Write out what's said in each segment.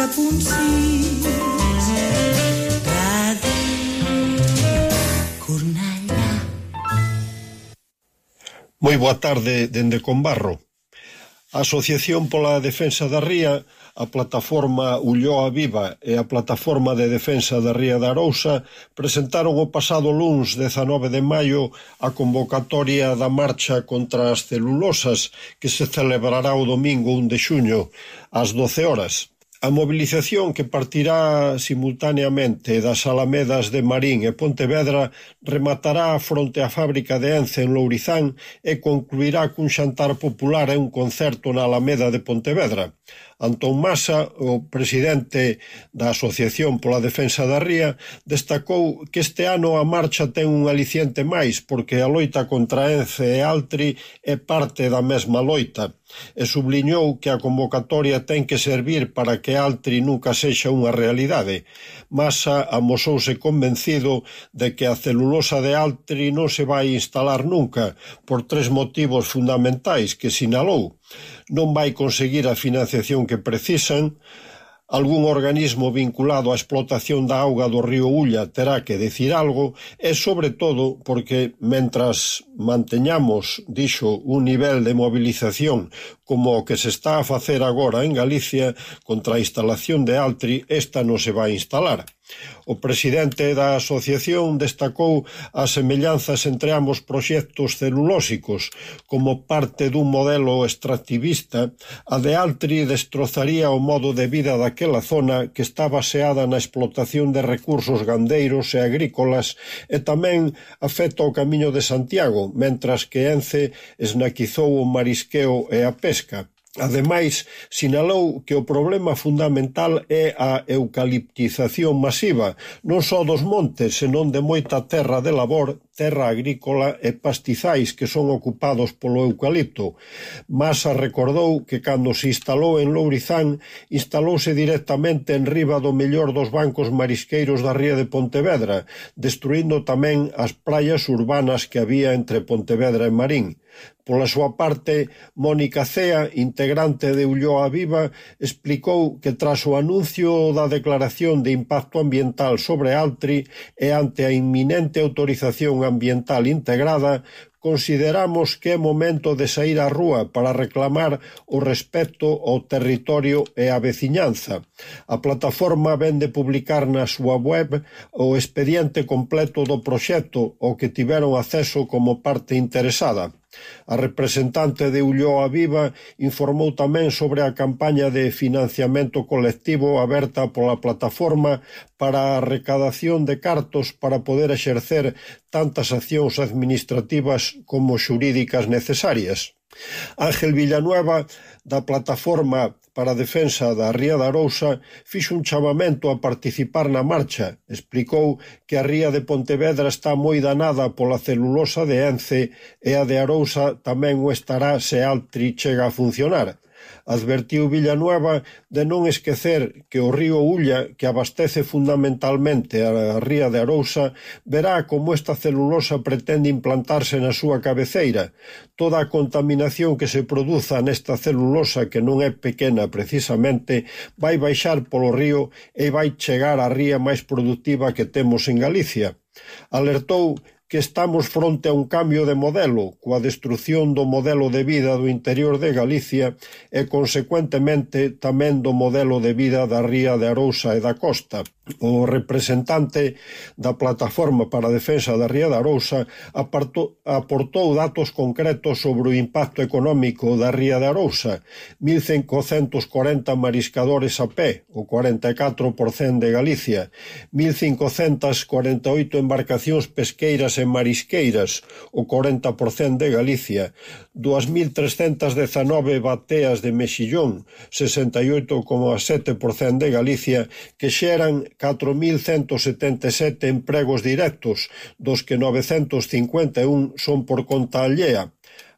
τραπούμψεις τα κορναλιά Moi boa tarde dende Conbarro. A Asociación pola Defensa da Ría, a plataforma Ulloa Viva e a plataforma de defensa da Ría da Arousa presentaron o pasado luns 19 de maio a convocatoria da marcha contra as celulosas que se celebrará o domingo 1 de xuño ás 12 horas. A mobilización, que partirá simultaneamente das Alamedas de Marín e Pontevedra, rematará fronte á fábrica de Ence en Lourizán e concluirá cun xantar popular e un concerto na Alameda de Pontevedra. Antón Masa, o presidente da Asociación pola Defensa da Ría, destacou que este ano a marcha ten un aliciente máis porque a loita contra Ence e Altri é parte da mesma loita e subliñou que a convocatoria ten que servir para que Altri nunca sexa unha realidade. Massa amosouse convencido de que a celulosa de Altri non se vai instalar nunca por tres motivos fundamentais que sinalou non vai conseguir a financiación que precisan, algún organismo vinculado á explotación da auga do río Ulla terá que decir algo e, sobre todo, porque mentras manteñamos, dixo, un nivel de mobilización como o que se está a facer agora en Galicia contra a instalación de Altri, esta non se vai instalar. O presidente da asociación destacou as semellanzas entre ambos proxectos celulósicos como parte dun modelo extractivista, a de Altri destrozaría o modo de vida daquela zona que está baseada na explotación de recursos gandeiros e agrícolas e tamén afecta o camiño de Santiago, mentras que Ence esnaquizou o marisqueo e a pesca. Ademais, sinalou que o problema fundamental é a eucaliptización masiva, non só dos montes, senón de moita terra de labor terra agrícola e pastizais que son ocupados polo eucalipto. Masa recordou que cando se instalou en Lourizán, instalouse directamente en riba do mellor dos bancos marisqueiros da ría de Pontevedra, destruindo tamén as praias urbanas que había entre Pontevedra e Marín. Pola súa parte, Mónica Cea, integrante de Ulloa Viva, explicou que tras o anuncio da declaración de impacto ambiental sobre Altri e ante a inminente autorización a ambiental integrada, consideramos que é momento de saír á rúa para reclamar o respecto ao territorio e á veciñanza. A plataforma ven de publicar na súa web o expediente completo do proxecto ao que tiveron acceso como parte interesada. A representante de Ulloa Viva informou tamén sobre a campaña de financiamento colectivo aberta pola plataforma para a recadación de cartos para poder exercer tantas accións administrativas como xurídicas necesarias. Ángel Villanueva, da plataforma para a defensa da ría da Arousa fixo un chamamento a participar na marcha, explicou que a ría de Pontevedra está moi danada pola celulosa de Ence e a de Arousa tamén o estará se Altri chega a funcionar. Advertiu Villanueva de non esquecer que o río Ulla, que abastece fundamentalmente a ría de Arousa, verá como esta celulosa pretende implantarse na súa cabeceira. Toda a contaminación que se produza nesta celulosa, que non é pequena precisamente, vai baixar polo río e vai chegar á ría máis productiva que temos en Galicia. Alertou que estamos fronte a un cambio de modelo, coa destrución do modelo de vida do interior de Galicia e, consecuentemente, tamén do modelo de vida da Ría de Arousa e da Costa. O representante da Plataforma para a Defensa da Ría de Arousa apartou, aportou datos concretos sobre o impacto económico da Ría de Arousa, 1.540 mariscadores a pé, o 44% de Galicia, 1.548 embarcacións pesqueiras e marisqueiras, o corenta por cen de Galicia, dúas mil trescentas dezanove bateas de mexillón, sesenta e oito coma sete por cen de Galicia, que xeran catro mil cento setenta e sete empregos directos, dos que novecentos cincuenta e un son por conta allea.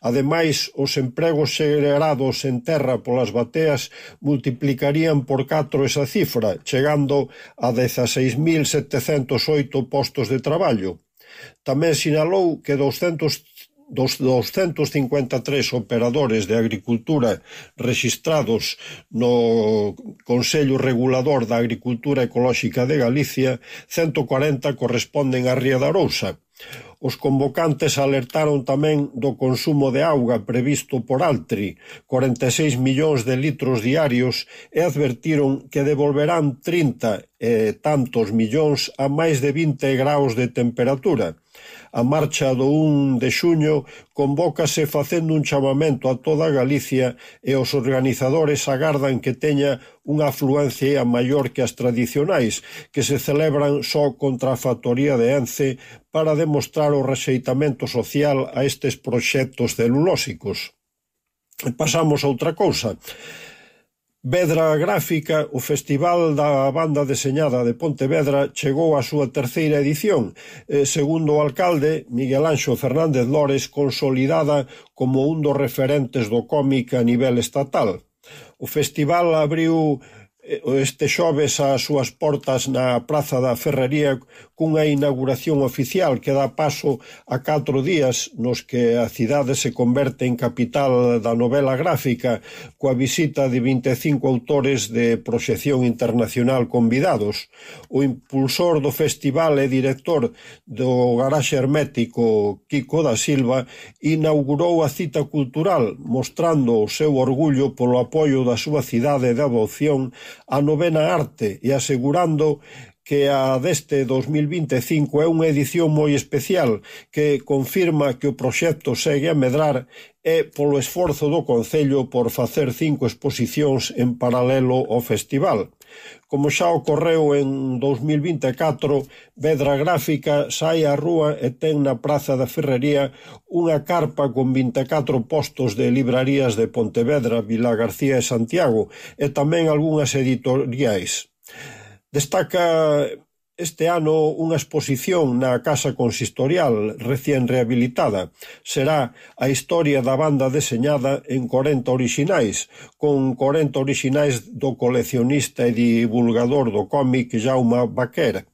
Ademais, os empregos segregados en terra polas bateas multiplicarían por 4 esa cifra, chegando a 16.708 postos de traballo. Tamén sinalou que douscentos dos douscentos cincuenta e tres operadores de agricultura rexistrados no Consello Regulador da Agricultura Ecolóxica de Galicia, 140 corresponden á Ría da Arousa, Os convocantes alertaron tamén do consumo de auga previsto por Altri, 46 millóns de litros diarios, e advertiron que devolverán 30 e tantos millóns a máis de 20 graus de temperatura. A marcha do 1 de xuño convócase facendo un chamamento a toda Galicia e os organizadores agardan que teña unha afluencia maior que as tradicionais, que se celebran só contra a factoría de Ence para demostrar o rexeitamento social a estes proxectos celulósicos. Pasamos a outra cousa. Vedra Gráfica O Festival da Banda Deseñada de Pontevedra chegou á súa terceira edición, segundo o alcalde Miguel Anxo Fernández Lores, consolidada como un dos referentes do cómic a nivel estatal. O festival abriu Eh, este xoves ás súas portas na Praza da Ferrería cunha inauguración oficial que dá paso a catro días nos que a cidade se converte en capital da novela gráfica coa visita de 25 autores de proxección internacional convidados. O impulsor do festival e director do garaxe hermético Kiko da Silva inaugurou a cita cultural mostrando o seu orgullo polo apoio da súa cidade de adopción a novena arte e asegurando que a deste 2025 é unha edición moi especial que confirma que o proxecto segue a medrar e polo esforzo do Concello por facer cinco exposicións en paralelo ao festival. Como xa ocorreu en 2024, Vedra Gráfica sai á rúa e ten na Praza da Ferrería unha carpa con 24 postos de librarías de Pontevedra, Vila García e Santiago e tamén algunhas editoriais. Destaca este ano unha exposición na Casa Consistorial recén rehabilitada. Será a historia da banda deseñada en 40 orixinais, con 40 orixinais do coleccionista e divulgador do cómic Jaume Baquer.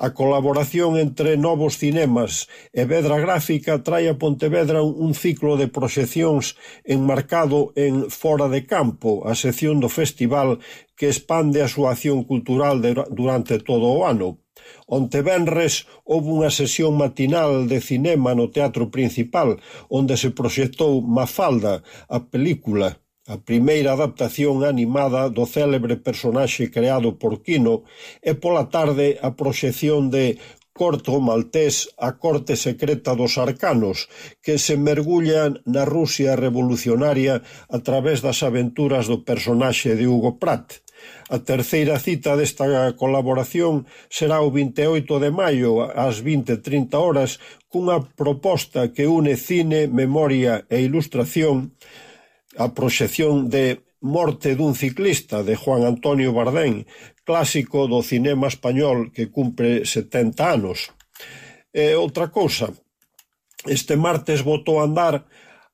A colaboración entre Novos Cinemas e Vedra Gráfica trae a Pontevedra un ciclo de proxeccións enmarcado en Fora de Campo, a sección do festival que expande a súa acción cultural durante todo o ano. Onte Benres houve unha sesión matinal de cinema no Teatro Principal, onde se proxectou Mafalda, a película, A primeira adaptación animada do célebre personaxe creado por Quino e pola tarde a proxección de Corto maltés A corte secreta dos arcanos, que se mergulla na Rusia revolucionaria a través das aventuras do personaxe de Hugo Pratt. A terceira cita desta colaboración será o 28 de maio ás 20:30 horas cunha proposta que une cine, memoria e ilustración A proxección de Morte dun ciclista de Juan Antonio Bardén, clásico do cinema español que cumpre 70 anos. E outra cousa, este martes votou a andar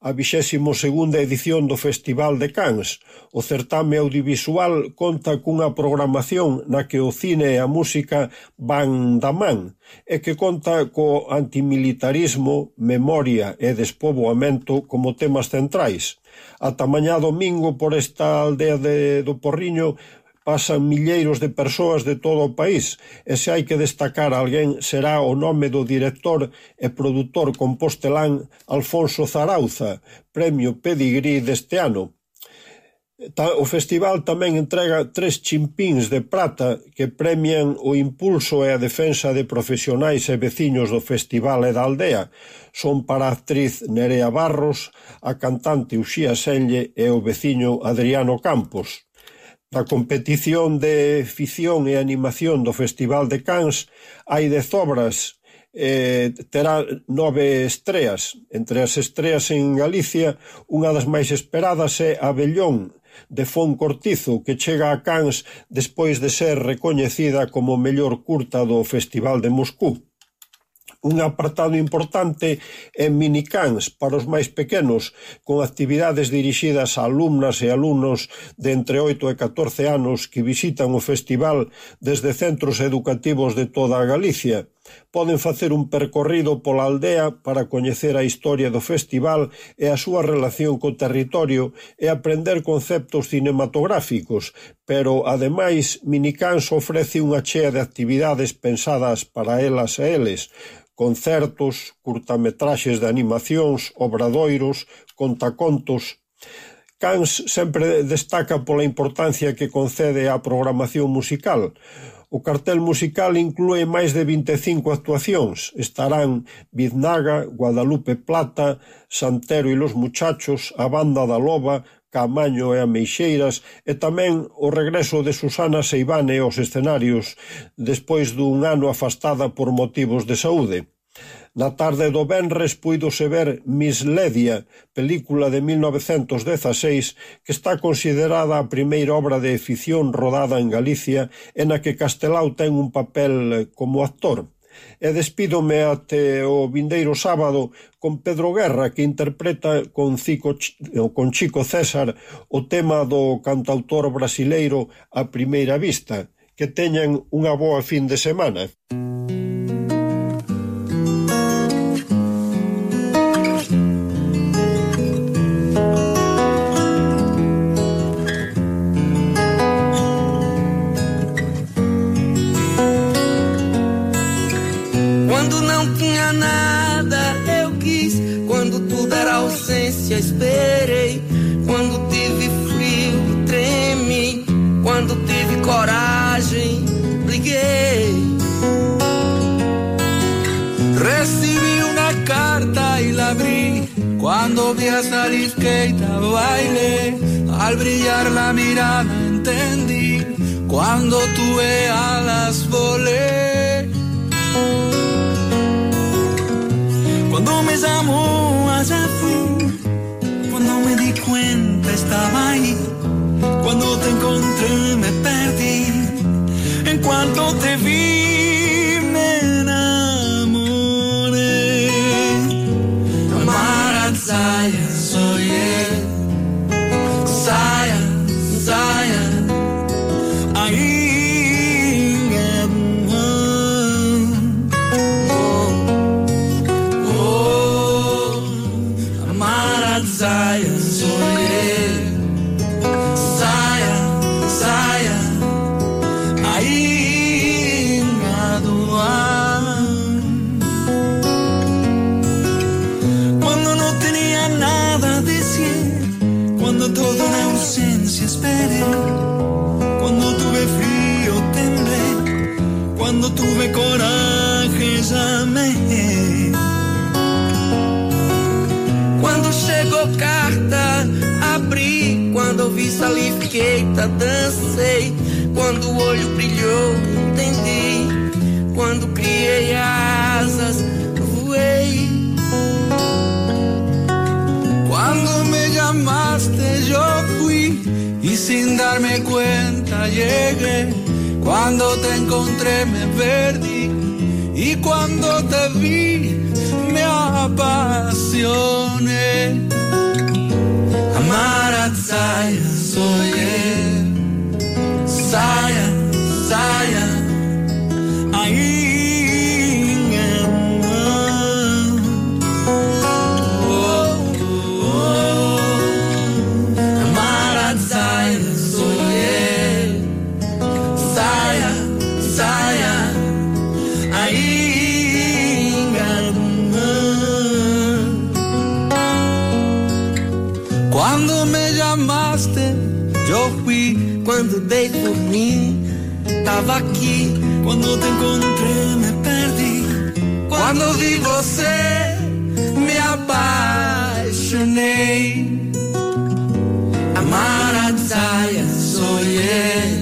a vixésimo segunda edición do Festival de Cans. O certame audiovisual conta cunha programación na que o cine e a música van da man e que conta co antimilitarismo, memoria e despoboamento como temas centrais. Ata mañá domingo por esta aldea de, do Porriño Pasan milleiros de persoas de todo o país e se hai que destacar alguén será o nome do director e produtor compostelán Alfonso Zarauza, premio Pedigrí deste ano. O festival tamén entrega tres chimpíns de prata que premian o impulso e a defensa de profesionais e veciños do festival e da aldea. Son para a actriz Nerea Barros, a cantante Uxía Senlle e o veciño Adriano Campos. Da competición de ficción e animación do Festival de Cans hai dez obras e terá nove estreas. Entre as estreas en Galicia, unha das máis esperadas é Abellón, de Fon Cortizo, que chega a Cans despois de ser recoñecida como mellor curta do Festival de Moscú un apartado importante en minicans para os máis pequenos, con actividades dirixidas a alumnas e alumnos de entre 8 e 14 anos que visitan o festival desde centros educativos de toda a Galicia. Poden facer un percorrido pola aldea para coñecer a historia do festival e a súa relación co territorio e aprender conceptos cinematográficos, pero, ademais, Minicans ofrece unha chea de actividades pensadas para elas e eles, concertos, curtametraxes de animacións, obradoiros, contacontos... Cans sempre destaca pola importancia que concede á programación musical. O cartel musical inclúe máis de 25 actuacións. Estarán Biznaga, Guadalupe Plata, Santero e los Muchachos, a Banda da Loba, Camaño e Ameixeiras e tamén o regreso de Susana Seivane aos escenarios despois dun ano afastada por motivos de saúde. Na tarde do Benres puidose ver Misledia, película de 1916 que está considerada a primeira obra de ficción rodada en Galicia e na que Castelao ten un papel como actor. E despídome até o vindeiro sábado con Pedro Guerra que interpreta con, Cico, con Chico César o tema do cantautor brasileiro A Primeira Vista. Que teñan unha boa fin de semana. Mm. Cuando vi a salir Keita bailé. Al brillar la mirada entendí. Cuando tuve alas volé. Cuando me llamó allá me di cuenta estaba ahí. Cuando te encontré me perdí. En cuanto te vi salifiqueita, dancei. Quando o olho brilhou, entendi. Quando criei asas, voei. Cuando me llamaste yo fui y sin darme cuenta llegué Cuando te encontré me perdí y cuando te vi me apasioné. Amar a Zaya soy me chamaste, eu fui quando dei por mim. Tava aqui quando te encontrei, me perdi. Quando vi você, me apaixonei. Amar a Zaya, sou eu.